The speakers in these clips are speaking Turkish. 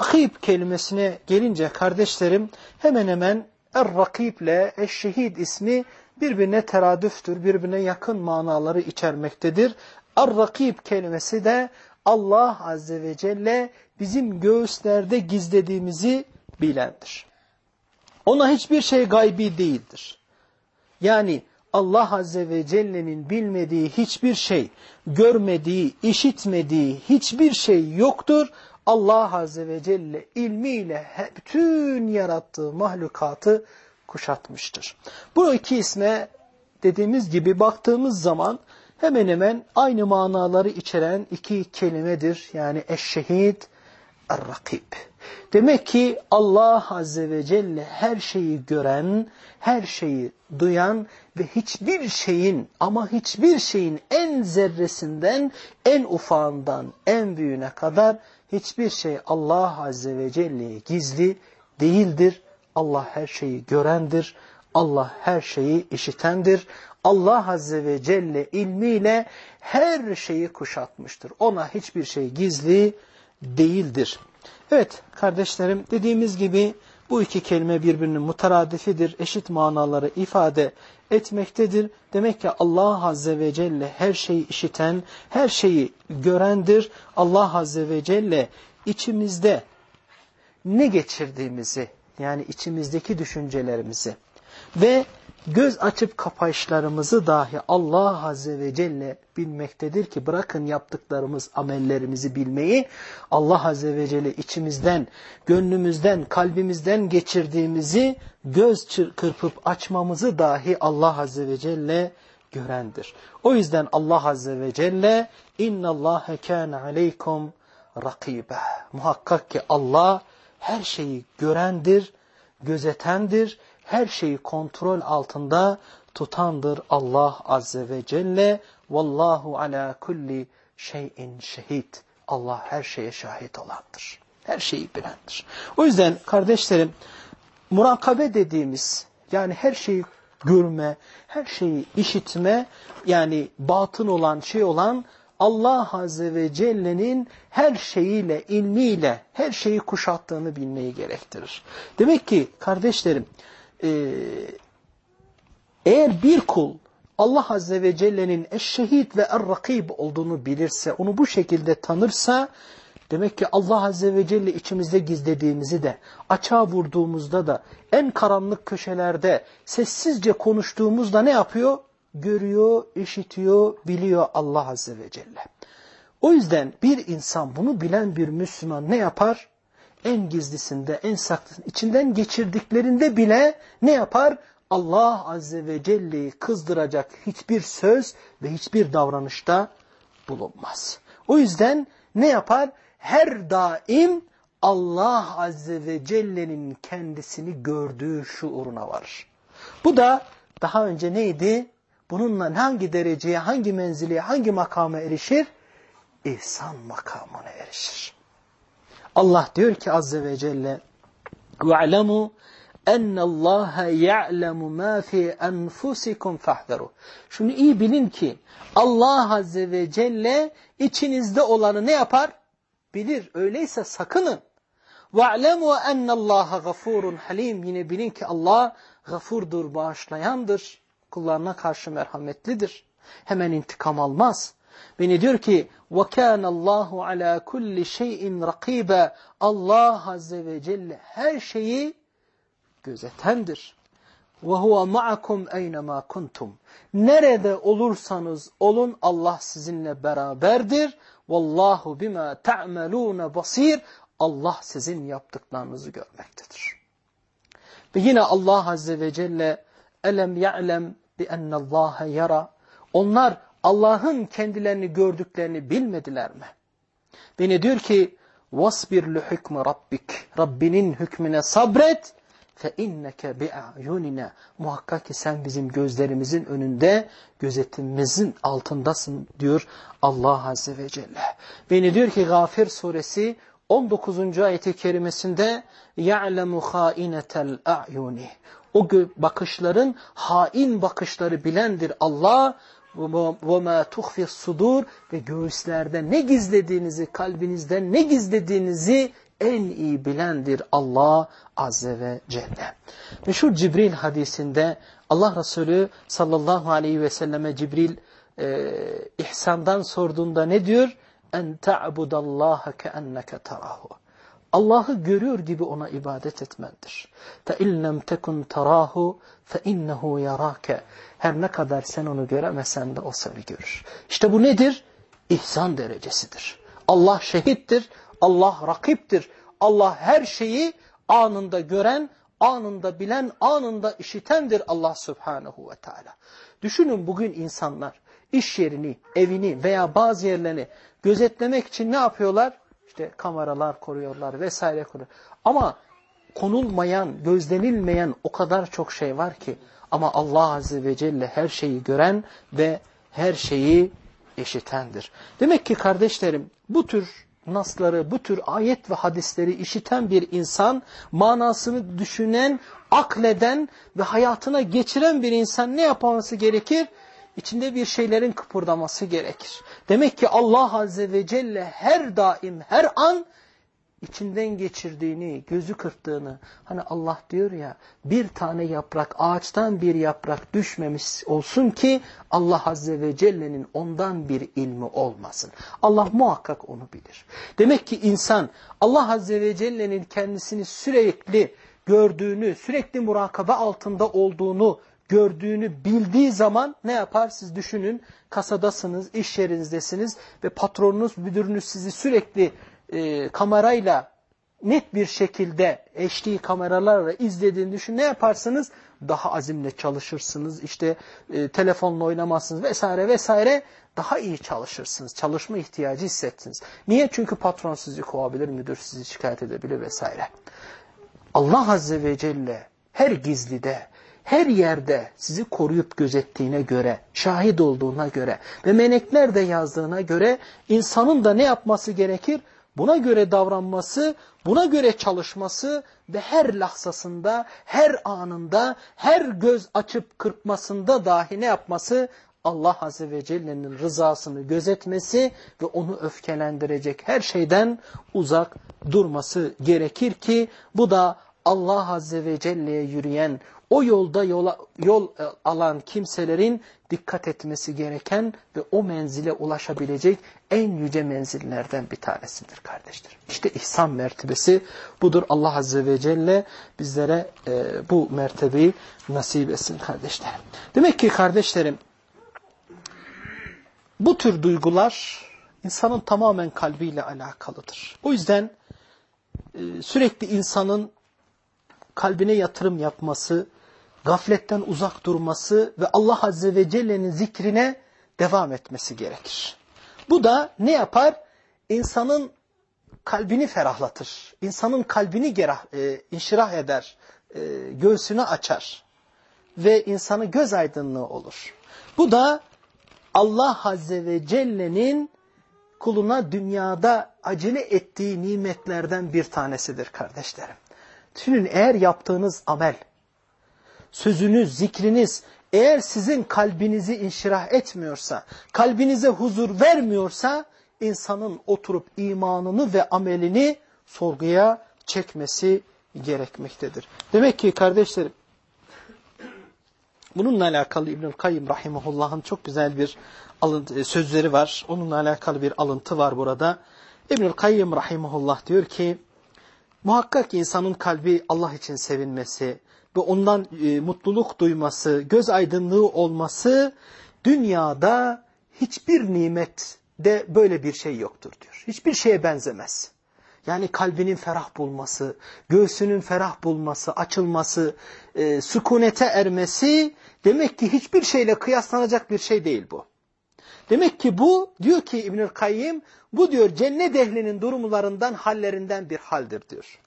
rakib kelimesine gelince kardeşlerim hemen hemen Er-Rakib ile Eşşehid ismi birbirine teradüftür, birbirine yakın manaları içermektedir. Er-Rakib kelimesi de Allah Azze ve Celle bizim göğüslerde gizlediğimizi bilendir. Ona hiçbir şey gaybi değildir. Yani Allah Azze ve Celle'nin bilmediği hiçbir şey, görmediği, işitmediği hiçbir şey yoktur. Allah Azze ve Celle ilmiyle bütün yarattığı mahlukatı kuşatmıştır. Bu iki isme dediğimiz gibi baktığımız zaman hemen hemen aynı manaları içeren iki kelimedir. Yani eşşehid, er-rakib. Demek ki Allah Azze ve Celle her şeyi gören, her şeyi duyan ve hiçbir şeyin ama hiçbir şeyin en zerresinden, en ufağından, en büyüğüne kadar hiçbir şey Allah Azze ve Celle'ye gizli değildir. Allah her şeyi görendir. Allah her şeyi işitendir. Allah Azze ve Celle ilmiyle her şeyi kuşatmıştır. Ona hiçbir şey gizli değildir. Evet kardeşlerim dediğimiz gibi bu iki kelime birbirinin mutaradifidir, eşit manaları ifade etmektedir. Demek ki Allah Azze ve Celle her şeyi işiten, her şeyi görendir. Allah Azze ve Celle içimizde ne geçirdiğimizi, yani içimizdeki düşüncelerimizi ve göz açıp kapayışlarımızı dahi Allah Azze ve Celle bilmektedir ki bırakın yaptıklarımız amellerimizi bilmeyi Allah Azze ve Celle içimizden, gönlümüzden, kalbimizden geçirdiğimizi göz kırpıp açmamızı dahi Allah Azze ve Celle görendir. O yüzden Allah Azze ve Celle اِنَّ اللّٰهَ كَانَ عَلَيْكُمْ rakibe. Muhakkak ki Allah her şeyi görendir, gözetendir, her şeyi kontrol altında tutandır Allah Azze ve Celle. Vallahu ala kulli şeyin şehid. Allah her şeye şahit olandır. Her şeyi bilendir. O yüzden kardeşlerim murakabe dediğimiz yani her şeyi görme, her şeyi işitme yani batın olan şey olan Allah Azze ve Celle'nin her şeyiyle, ilmiyle her şeyi kuşattığını bilmeyi gerektirir. Demek ki kardeşlerim e, eğer bir kul Allah Azze ve Celle'nin eşşehid ve er-rakib olduğunu bilirse, onu bu şekilde tanırsa, demek ki Allah Azze ve Celle içimizde gizlediğimizi de, açığa vurduğumuzda da, en karanlık köşelerde sessizce konuştuğumuzda ne yapıyor? Görüyor, işitiyor, biliyor Allah Azze ve Celle. O yüzden bir insan, bunu bilen bir Müslüman ne yapar? En gizlisinde, en saklısında, içinden geçirdiklerinde bile ne yapar? Allah Azze ve Celle'yi kızdıracak hiçbir söz ve hiçbir davranışta bulunmaz. O yüzden ne yapar? Her daim Allah Azze ve Celle'nin kendisini gördüğü şuuruna varır. Bu da daha önce neydi? Bununla hangi dereceye, hangi menziliye, hangi makama erişir? İhsan makamına erişir. Allah diyor ki Azze ve Celle وَعْلَمُوا اَنَّ اللّٰهَ يَعْلَمُ مَا فِي أَنْفُسِكُمْ فَحْذَرُوا Şunu iyi bilin ki Allah Azze ve Celle içinizde olanı ne yapar? Bilir. Öyleyse sakının. وَعْلَمُوا اَنَّ اللّٰهَ غَفُورٌ halim Yine bilin ki Allah gafurdur, bağışlayandır. Kullarına karşı merhametlidir. Hemen intikam almaz. Beni diyor ki وَكَانَ اللّٰهُ عَلَى كُلِّ شَيْءٍ رَقِيبًا Allah Azze ve Celle her şeyi gözetendir. وَهُوَ مَعَكُمْ اَيْنَمَا كُنْتُمْ Nerede olursanız olun Allah sizinle beraberdir. وَاللّٰهُ بِمَا تَعْمَلُونَ basir. Allah sizin yaptıklarınızı görmektedir. Ve yine Allah Azze ve Celle elem ya'lem bi ennallâhe yara. Onlar Allah'ın kendilerini gördüklerini bilmediler mi? Beni diyor ki vasbir li hükmü rabbik. Rabbinin hükmüne sabret fe inneke bi a'yunina. Muhakkak ki sen bizim gözlerimizin önünde gözetimimizin altındasın diyor Allah Azze ve Celle. Beni diyor ki Gafir suresi 19. ayeti kerimesinde ya'lemu hainetel a'yuni O bakışların hain bakışları bilendir Allah وَمَا تُخْفِ sudur Ve göğüslerde ne gizlediğinizi, kalbinizde ne gizlediğinizi en iyi bilendir Allah Azze ve Celle. Meşhur Cibril hadisinde Allah Resulü sallallahu aleyhi ve selleme Cibril e, ihsandan sorduğunda ne diyor? En ta'budallaha keenneke tarahu. Allah'ı görüyor gibi ona ibadet etmendir. فَاِنْ لَمْ تَكُنْ تَرَاهُ فَاِنَّهُ يَرَاكَ Her ne kadar sen onu göremesen de o seni görür. İşte bu nedir? İhsan derecesidir. Allah şehittir, Allah rakiptir. Allah her şeyi anında gören, anında bilen, anında işitendir Allah subhanahu ve teala. Düşünün bugün insanlar iş yerini, evini veya bazı yerlerini gözetlemek için ne yapıyorlar? İşte kameralar koruyorlar vesaire koruyor. Ama konulmayan, gözlenilmeyen o kadar çok şey var ki. Ama Allah Azze ve Celle her şeyi gören ve her şeyi işitendir. Demek ki kardeşlerim bu tür nasları, bu tür ayet ve hadisleri işiten bir insan, manasını düşünen, akleden ve hayatına geçiren bir insan ne yapması gerekir? İçinde bir şeylerin kıpırdaması gerekir. Demek ki Allah Azze ve Celle her daim, her an içinden geçirdiğini, gözü kırptığını, hani Allah diyor ya bir tane yaprak, ağaçtan bir yaprak düşmemiş olsun ki Allah Azze ve Celle'nin ondan bir ilmi olmasın. Allah muhakkak onu bilir. Demek ki insan Allah Azze ve Celle'nin kendisini sürekli gördüğünü, sürekli murakabe altında olduğunu gördüğünü bildiği zaman ne yapar? Siz düşünün kasadasınız, iş yerinizdesiniz ve patronunuz, müdürünüz sizi sürekli e, kamerayla net bir şekilde HD kameralarla izlediğini düşün. Ne yaparsınız? Daha azimle çalışırsınız. İşte e, telefonla oynamazsınız vesaire vesaire. Daha iyi çalışırsınız. Çalışma ihtiyacı hissettiniz. Niye? Çünkü patron sizi kovabilir, müdür sizi şikayet edebilir vesaire. Allah Azze ve Celle her gizlide, her yerde sizi koruyup gözettiğine göre, şahit olduğuna göre ve melekler de yazdığına göre insanın da ne yapması gerekir? Buna göre davranması, buna göre çalışması ve her lahzasında, her anında, her göz açıp kırpmasında dahi ne yapması? Allah Azze ve Celle'nin rızasını gözetmesi ve onu öfkelendirecek her şeyden uzak durması gerekir ki bu da Allah Azze ve Celle'ye yürüyen, o yolda yola, yol e, alan kimselerin dikkat etmesi gereken ve o menzile ulaşabilecek en yüce menzillerden bir tanesidir kardeşler. İşte ihsan mertebesi budur. Allah Azze ve Celle bizlere e, bu mertebeyi nasip etsin kardeşlerim. Demek ki kardeşlerim bu tür duygular insanın tamamen kalbiyle alakalıdır. O yüzden e, sürekli insanın kalbine yatırım yapması, gafletten uzak durması ve Allah Azze ve Celle'nin zikrine devam etmesi gerekir. Bu da ne yapar? İnsanın kalbini ferahlatır. İnsanın kalbini gerah, e, inşirah eder, e, göğsünü açar ve insanı göz aydınlığı olur. Bu da Allah Azze ve Celle'nin kuluna dünyada acele ettiği nimetlerden bir tanesidir kardeşlerim. Düşünün eğer yaptığınız amel, sözünüz, zikriniz eğer sizin kalbinizi inşirah etmiyorsa, kalbinize huzur vermiyorsa insanın oturup imanını ve amelini sorguya çekmesi gerekmektedir. Demek ki kardeşlerim bununla alakalı İbnül Kayyım Rahimahullah'ın çok güzel bir alıntı, sözleri var. Onunla alakalı bir alıntı var burada. İbnül Kayyım Rahimahullah diyor ki muhakkak insanın kalbi Allah için sevinmesi, ve ondan e, mutluluk duyması, göz aydınlığı olması dünyada hiçbir nimet de böyle bir şey yoktur diyor. Hiçbir şeye benzemez. Yani kalbinin ferah bulması, göğsünün ferah bulması, açılması, e, sükunete ermesi demek ki hiçbir şeyle kıyaslanacak bir şey değil bu. Demek ki bu diyor ki İbnül Kayyim bu diyor cennet ehlinin durumlarından hallerinden bir haldir diyor.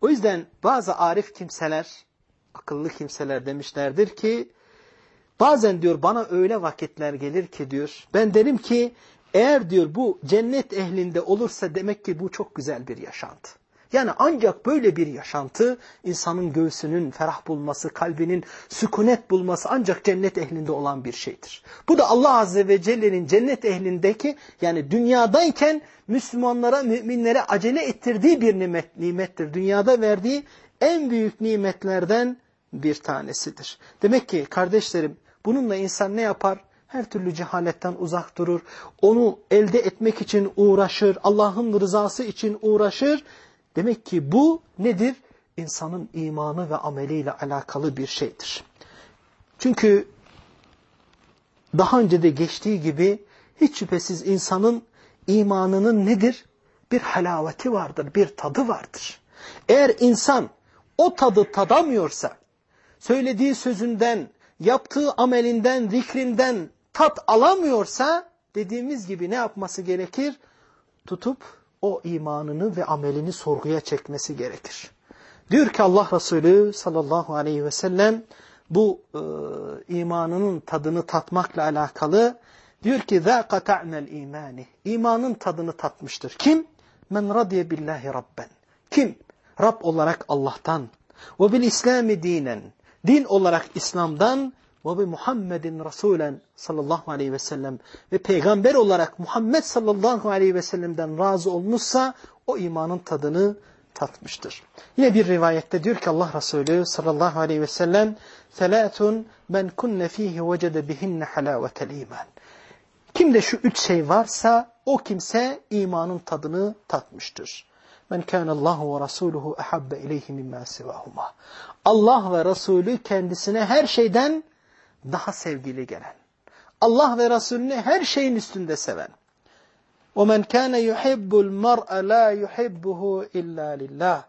O yüzden bazı arif kimseler, akıllı kimseler demişlerdir ki, bazen diyor bana öyle vakitler gelir ki diyor, ben derim ki eğer diyor bu cennet ehlinde olursa demek ki bu çok güzel bir yaşantı. Yani ancak böyle bir yaşantı insanın göğsünün ferah bulması, kalbinin sükunet bulması ancak cennet ehlinde olan bir şeydir. Bu da Allah Azze ve Celle'nin cennet ehlindeki yani dünyadayken Müslümanlara, müminlere acele ettirdiği bir nimet, nimettir. Dünyada verdiği en büyük nimetlerden bir tanesidir. Demek ki kardeşlerim bununla insan ne yapar? Her türlü cehaletten uzak durur. Onu elde etmek için uğraşır. Allah'ın rızası için uğraşır. Demek ki bu nedir? İnsanın imanı ve ameliyle alakalı bir şeydir. Çünkü daha önce de geçtiği gibi hiç şüphesiz insanın imanının nedir? Bir halaveti vardır, bir tadı vardır. Eğer insan o tadı tadamıyorsa, söylediği sözünden, yaptığı amelinden, zikrinden tat alamıyorsa, dediğimiz gibi ne yapması gerekir? Tutup o imanını ve amelini sorguya çekmesi gerekir. Diyor ki Allah Resulü sallallahu aleyhi ve sellem bu e, imanının tadını tatmakla alakalı diyor ki ذَاقَ تَعْنَ الْا۪يمَانِ İmanın tadını tatmıştır. Kim? Men radiye billahi rabben. Kim? Rab olarak Allah'tan. Ve bil İslami dinen. Din olarak İslam'dan ve bi Muhammedin Resulen sallallahu aleyhi ve sellem ve peygamber olarak Muhammed sallallahu aleyhi ve sellem'den razı olmuşsa o imanın tadını tatmıştır. Yine bir rivayette diyor ki Allah Resulü sallallahu aleyhi ve sellem Selatun men kunne fihi vecede bihinne halavetel iman. Kimde şu üç şey varsa o kimse imanın tadını tatmıştır. Men kana Allahu ve Resuluhu ahabbe ileyhi mimma sivahuma. Allah ve Resulü kendisine her şeyden daha sevgili gelen. Allah ve Resulünü her şeyin üstünde seven. وَمَنْ كَانَ يُحِبُّ الْمَرْءَ لَا يُحِبُّهُ اِلَّا لِلّٰهِ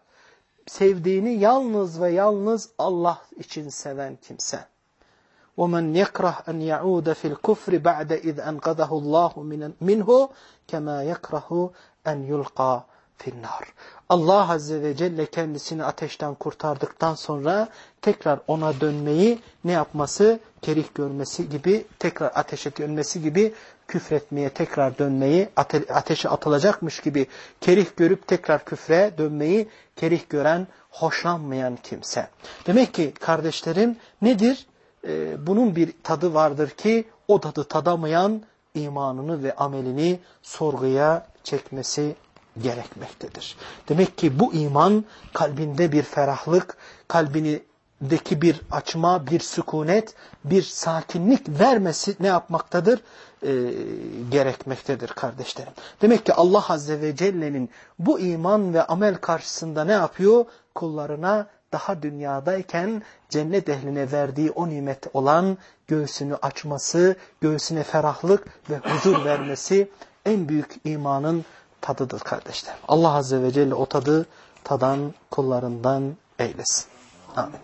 Sevdiğini yalnız ve yalnız Allah için seven kimse. وَمَنْ يَكْرَهْ أَنْ يَعُودَ فِي الْكُفْرِ بَعْدَ إِذْ أَنْقَذَهُ اللّٰهُ مِنْهُ كَمَا يَكْرَهُ أَنْ يُلْقَى finnar. Allah Azze ve Celle kendisini ateşten kurtardıktan sonra tekrar ona dönmeyi ne yapması? Kerih görmesi gibi, tekrar ateşe dönmesi gibi küfretmeye tekrar dönmeyi, ate ateşe atılacakmış gibi kerih görüp tekrar küfre dönmeyi kerih gören, hoşlanmayan kimse. Demek ki kardeşlerim nedir? Ee, bunun bir tadı vardır ki o tadı tadamayan imanını ve amelini sorguya çekmesi gerekmektedir. Demek ki bu iman kalbinde bir ferahlık, kalbindeki bir açma, bir sükunet, bir sakinlik vermesi ne yapmaktadır? Ee, gerekmektedir kardeşlerim. Demek ki Allah Azze ve Celle'nin bu iman ve amel karşısında ne yapıyor? Kullarına daha dünyadayken cennet ehline verdiği o nimet olan göğsünü açması, göğsüne ferahlık ve huzur vermesi en büyük imanın tadıdır kardeşler. Allah Azze ve Celle o tadı tadan kullarından eylesin. Amin.